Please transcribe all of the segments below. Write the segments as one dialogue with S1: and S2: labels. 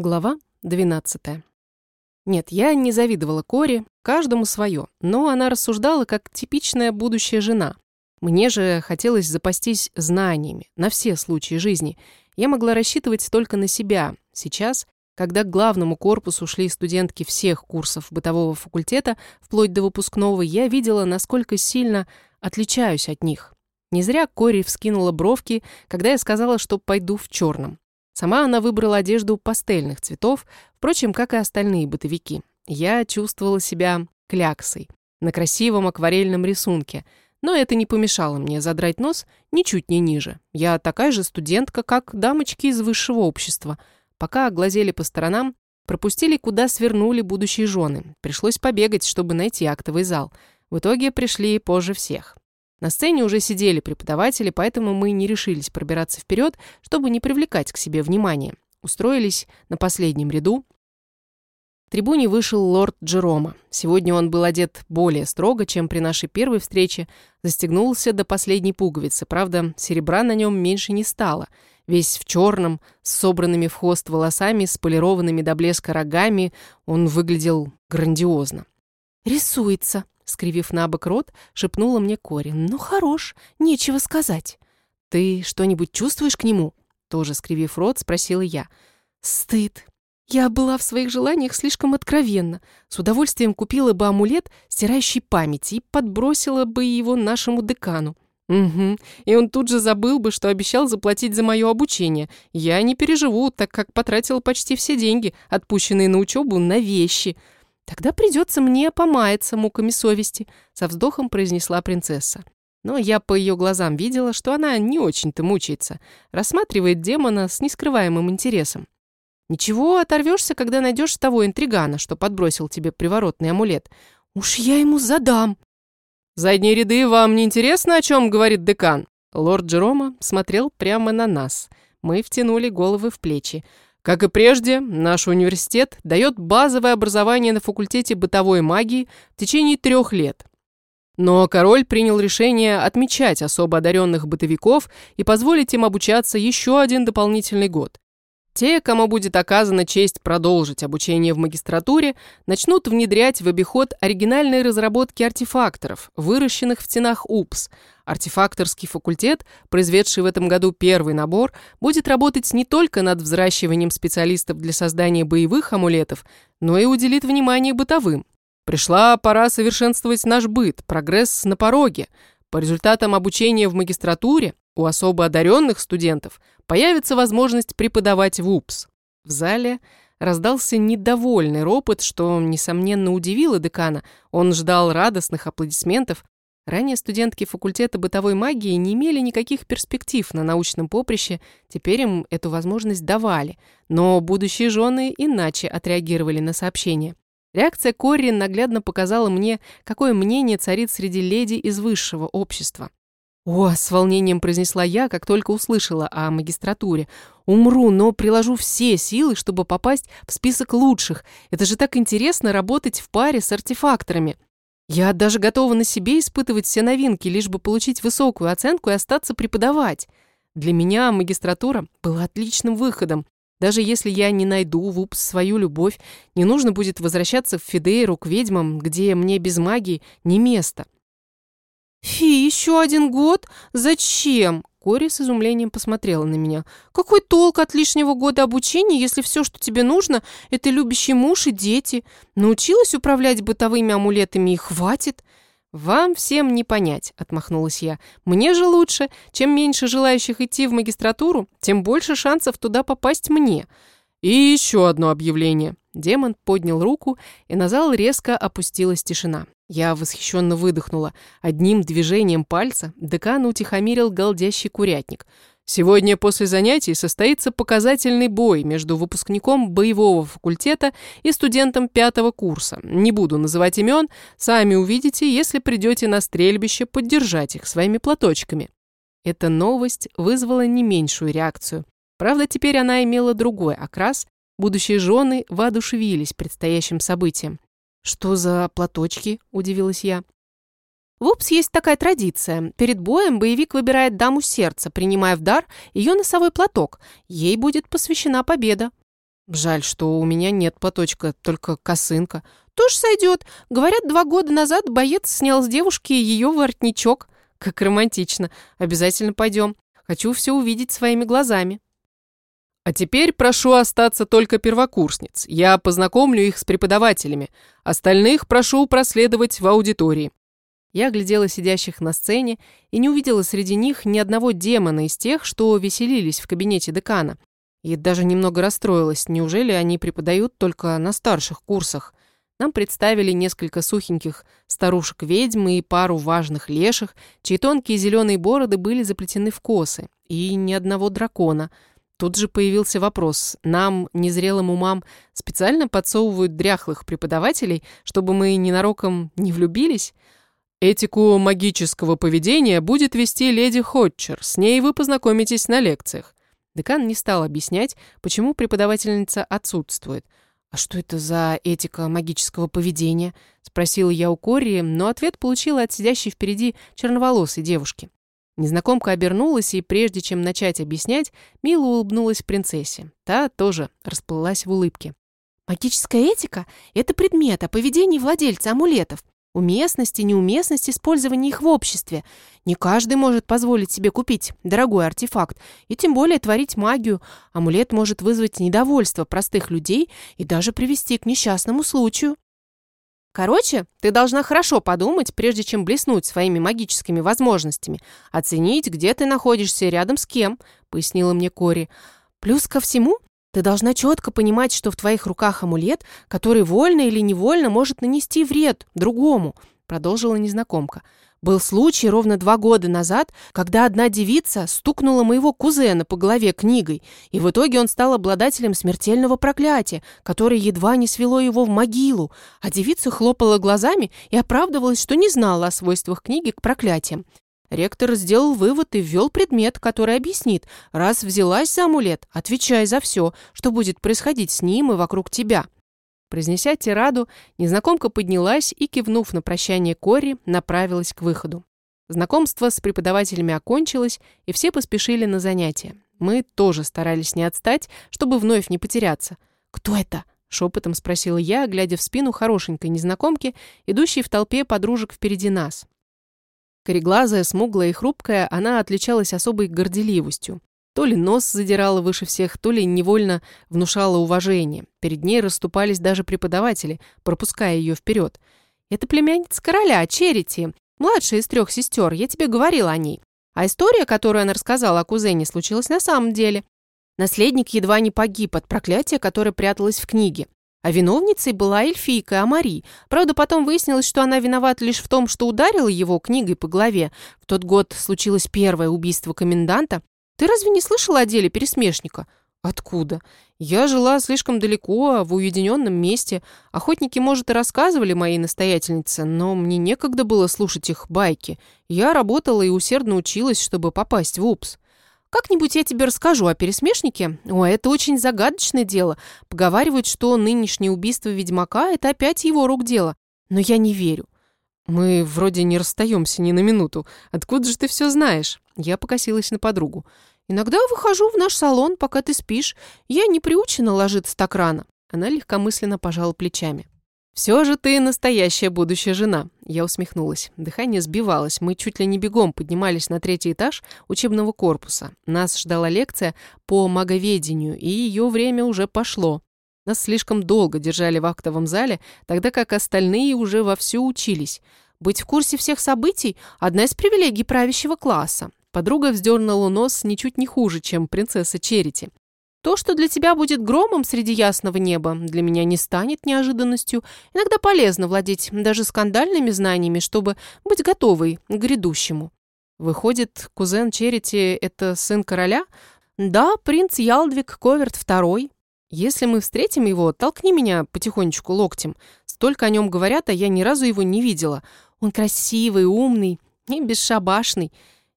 S1: Глава 12. Нет, я не завидовала Коре, каждому свое, но она рассуждала как типичная будущая жена. Мне же хотелось запастись знаниями на все случаи жизни. Я могла рассчитывать только на себя. Сейчас, когда к главному корпусу шли студентки всех курсов бытового факультета, вплоть до выпускного, я видела, насколько сильно отличаюсь от них. Не зря Кори вскинула бровки, когда я сказала, что пойду в черном. Сама она выбрала одежду пастельных цветов, впрочем, как и остальные бытовики. Я чувствовала себя кляксой на красивом акварельном рисунке, но это не помешало мне задрать нос ничуть не ниже. Я такая же студентка, как дамочки из высшего общества. Пока глазели по сторонам, пропустили, куда свернули будущие жены. Пришлось побегать, чтобы найти актовый зал. В итоге пришли позже всех. На сцене уже сидели преподаватели, поэтому мы не решились пробираться вперед, чтобы не привлекать к себе внимания. Устроились на последнем ряду. В трибуне вышел лорд Джерома. Сегодня он был одет более строго, чем при нашей первой встрече. Застегнулся до последней пуговицы. Правда, серебра на нем меньше не стало. Весь в черном, с собранными в хвост волосами, с полированными до блеска рогами, он выглядел грандиозно.
S2: «Рисуется», скривив на бок рот, шепнула мне Кори. «Ну, хорош, нечего сказать».
S1: «Ты что-нибудь чувствуешь к нему?» Тоже скривив рот, спросила я.
S2: «Стыд. Я была в своих желаниях слишком откровенна. С удовольствием купила бы амулет, стирающий память, и подбросила бы его нашему декану.
S1: Угу. И он тут же забыл бы, что обещал заплатить за мое обучение. Я не переживу, так как потратила почти все деньги, отпущенные на учебу, на вещи.
S2: «Тогда придется мне помаяться муками совести», — со вздохом произнесла принцесса.
S1: Но я по ее глазам видела, что она не очень-то мучается, рассматривает демона с нескрываемым интересом. «Ничего, оторвешься, когда найдешь того интригана, что подбросил тебе приворотный амулет.
S2: Уж я ему задам!»
S1: «Задние ряды, вам не интересно, о чем говорит декан?» Лорд Джерома смотрел прямо на нас. Мы втянули головы в плечи. Как и прежде, наш университет дает базовое образование на факультете бытовой магии в течение трех лет. Но король принял решение отмечать особо одаренных бытовиков и позволить им обучаться еще один дополнительный год. Те, кому будет оказана честь продолжить обучение в магистратуре, начнут внедрять в обиход оригинальные разработки артефакторов, выращенных в стенах УПС. Артефакторский факультет, произведший в этом году первый набор, будет работать не только над взращиванием специалистов для создания боевых амулетов, но и уделит внимание бытовым. Пришла пора совершенствовать наш быт, прогресс на пороге. По результатам обучения в магистратуре у особо одаренных студентов появится возможность преподавать в УПС. В зале раздался недовольный ропот, что, несомненно, удивило декана. Он ждал радостных аплодисментов. Ранее студентки факультета бытовой магии не имели никаких перспектив на научном поприще, теперь им эту возможность давали. Но будущие жены иначе отреагировали на сообщение. Реакция Корри наглядно показала мне, какое мнение царит среди леди из высшего общества. «О!» — с волнением произнесла я, как только услышала о магистратуре. «Умру, но приложу все силы, чтобы попасть в список лучших. Это же так интересно работать в паре с артефакторами. Я даже готова на себе испытывать все новинки, лишь бы получить высокую оценку и остаться преподавать. Для меня магистратура была отличным выходом. Даже если я не найду в УПС свою любовь, не нужно будет возвращаться в Фидейру к ведьмам, где мне без магии не место».
S2: «Фи, еще один год? Зачем?» Кори с изумлением посмотрела на меня. «Какой толк от лишнего года обучения, если все, что тебе нужно, это любящий муж и дети? Научилась управлять бытовыми амулетами и хватит?»
S1: «Вам всем не понять», — отмахнулась я. «Мне же лучше. Чем меньше желающих идти в магистратуру, тем больше шансов туда попасть мне». «И еще одно объявление». Демон поднял руку, и на зал резко опустилась тишина. Я восхищенно выдохнула. Одним движением пальца декан утихомирил голдящий курятник. Сегодня после занятий состоится показательный бой между выпускником боевого факультета и студентом пятого курса. Не буду называть имен, сами увидите, если придете на стрельбище поддержать их своими платочками. Эта новость вызвала не меньшую реакцию. Правда, теперь она имела другой окрас. Будущие жены воодушевились предстоящим событием. «Что за платочки?» – удивилась я.
S2: В УПС есть такая традиция. Перед боем боевик выбирает даму сердца, принимая в дар ее носовой платок. Ей будет посвящена победа.
S1: Жаль, что у меня нет платочка, только косынка.
S2: Тоже сойдет. Говорят, два года назад боец снял с девушки ее воротничок.
S1: Как романтично. Обязательно пойдем. Хочу все увидеть своими глазами. А теперь прошу остаться только первокурсниц. Я познакомлю их с преподавателями. Остальных прошу проследовать в аудитории. Я оглядела сидящих на сцене и не увидела среди них ни одного демона из тех, что веселились в кабинете декана. И даже немного расстроилась, неужели они преподают только на старших курсах. Нам представили несколько сухеньких старушек-ведьм и пару важных леших, чьи тонкие зеленые бороды были заплетены в косы, и ни одного дракона. Тут же появился вопрос, нам, незрелым умам, специально подсовывают дряхлых преподавателей, чтобы мы ненароком не влюбились? Этику магического поведения будет вести леди Ходчер, с ней вы познакомитесь на лекциях. Декан не стал объяснять, почему преподавательница отсутствует. «А что это за этика магического поведения?» — спросила я у Кори, но ответ получила от сидящей впереди черноволосой девушки. Незнакомка обернулась, и прежде чем начать объяснять, мило улыбнулась принцессе. Та тоже расплылась в улыбке.
S2: «Магическая этика — это предмет о поведении владельца амулетов. Уместность и неуместность использования их в обществе. Не каждый может позволить себе купить дорогой артефакт, и тем более творить магию. Амулет может вызвать недовольство простых людей и даже привести к несчастному случаю. Короче, ты должна хорошо подумать, прежде чем блеснуть своими магическими возможностями, оценить, где ты находишься и рядом с кем, пояснила мне Кори. Плюс ко всему, ты должна четко понимать, что в твоих руках амулет, который вольно или невольно может нанести вред другому, продолжила незнакомка. Был случай ровно два года назад, когда одна девица стукнула моего кузена по голове книгой, и в итоге он стал обладателем смертельного проклятия, которое едва не свело его в могилу, а девица хлопала глазами и оправдывалась, что не знала о свойствах книги к проклятиям. Ректор сделал вывод и ввел предмет, который объяснит, раз взялась за амулет, отвечай за все, что будет происходить с ним и вокруг тебя. Произнеся тираду, незнакомка поднялась и, кивнув на прощание Кори, направилась к выходу. Знакомство с преподавателями окончилось, и все поспешили на занятия. Мы тоже старались не отстать, чтобы вновь не потеряться. «Кто это?» — шепотом спросила я, глядя в спину хорошенькой незнакомки, идущей в толпе подружек впереди нас. Кореглазая, смуглая и хрупкая, она отличалась особой горделивостью. То ли нос задирала выше всех, то ли невольно внушала уважение. Перед ней расступались даже преподаватели, пропуская ее вперед. «Это племянница короля, Черити, младшая из трех сестер, я тебе говорила о ней. А история, которую она рассказала о кузене, случилась на самом деле. Наследник едва не погиб от проклятия, которое пряталось в книге. А виновницей была эльфийка Амари. Правда, потом выяснилось, что она виновата лишь в том, что ударила его книгой по голове. В тот год случилось первое убийство коменданта. Ты разве не слышала о деле пересмешника? Откуда? Я жила слишком далеко, в уединенном месте. Охотники, может, и рассказывали моей настоятельнице, но мне некогда было слушать их байки. Я работала и усердно училась, чтобы попасть в УПС. Как-нибудь я тебе расскажу о пересмешнике. О, это очень загадочное дело. Поговаривают, что нынешнее убийство ведьмака – это опять его рук дело. Но я не верю. Мы вроде не расстаемся ни на минуту. Откуда же ты все знаешь? Я покосилась на подругу. Иногда выхожу в наш салон, пока ты спишь. Я не приучена ложиться так рано. Она легкомысленно пожала плечами. «Все же ты настоящая будущая жена», — я усмехнулась. Дыхание сбивалось, мы чуть ли не бегом поднимались на третий этаж учебного корпуса. Нас ждала лекция по маговедению, и ее время уже пошло. Нас слишком долго держали в актовом зале, тогда как остальные уже вовсю учились. Быть в курсе всех событий – одна из привилегий правящего класса. Подруга вздернула нос ничуть не хуже, чем принцесса Черити. То, что для тебя будет громом среди ясного неба, для меня не станет неожиданностью. Иногда полезно владеть даже скандальными знаниями, чтобы быть готовой к грядущему. Выходит, кузен Черити — это сын короля? Да, принц Ялдвиг Коверт II. Если мы встретим его, толкни меня потихонечку локтем. Столько о нем говорят, а я ни разу его не видела. Он красивый, умный и бесшабашный.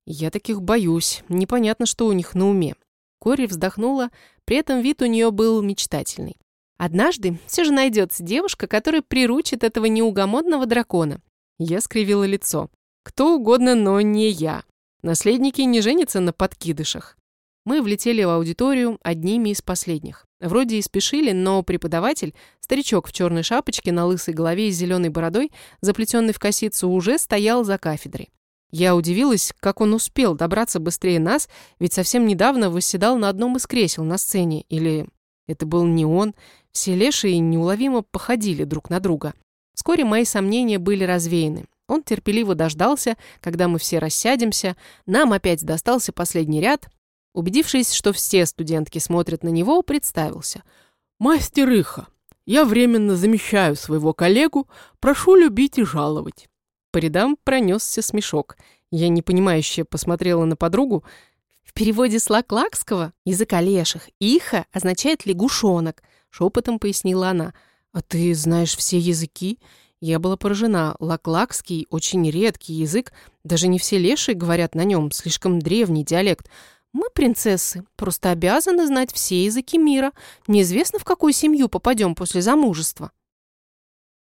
S2: Я таких боюсь. Непонятно, что у них на уме. Кори вздохнула, при этом вид у нее был мечтательный. Однажды все же найдется девушка, которая приручит этого неугомонного дракона. Я скривила лицо. Кто угодно, но не я. Наследники не женятся на подкидышах. Мы влетели в аудиторию одними из последних.
S1: Вроде и спешили, но преподаватель, старичок в черной шапочке на лысой голове и зеленой бородой, заплетенный в косицу, уже стоял за кафедрой. Я удивилась, как он успел добраться быстрее нас, ведь совсем недавно восседал на одном из кресел на сцене. Или это был не он. Все лешие неуловимо походили друг на друга. Вскоре мои сомнения были развеяны. Он терпеливо дождался, когда мы все рассядемся. Нам опять достался последний ряд, Убедившись, что все студентки смотрят на него, представился.
S3: «Мастер Иха, я временно замещаю своего коллегу, прошу любить и жаловать».
S1: По рядам пронесся смешок. Я непонимающе посмотрела на подругу. В переводе с лаклакского языка леших «иха» означает «лягушонок», шепотом пояснила она. «А ты знаешь все языки?» Я была поражена. Лаклакский – очень редкий язык. Даже не все лешие говорят на нем, слишком древний диалект – мы, принцессы, просто обязаны знать все языки мира. Неизвестно, в какую семью попадем после замужества.